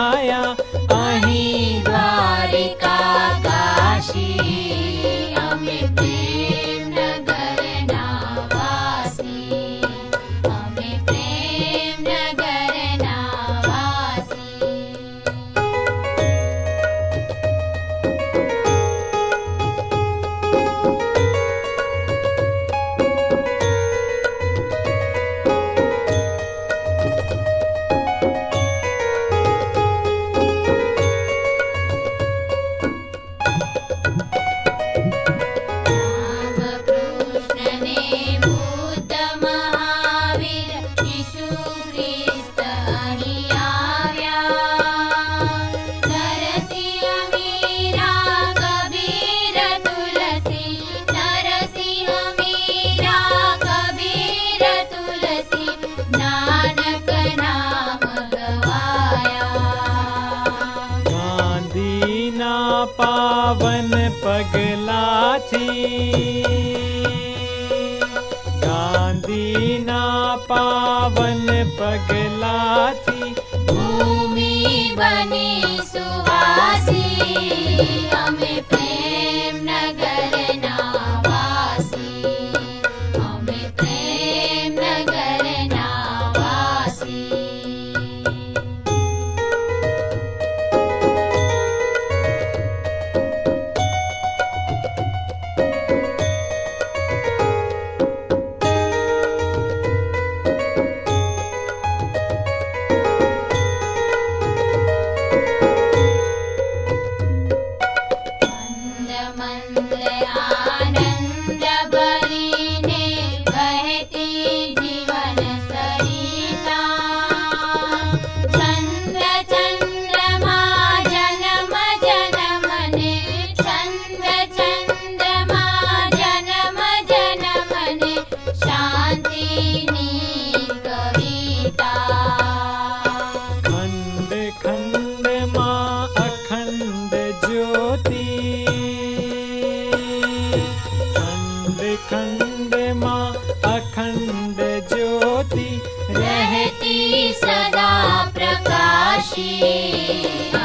आया पावन पगला गाधीना पावन पगला भूमि बनी सुवासी हमें प्रेम see.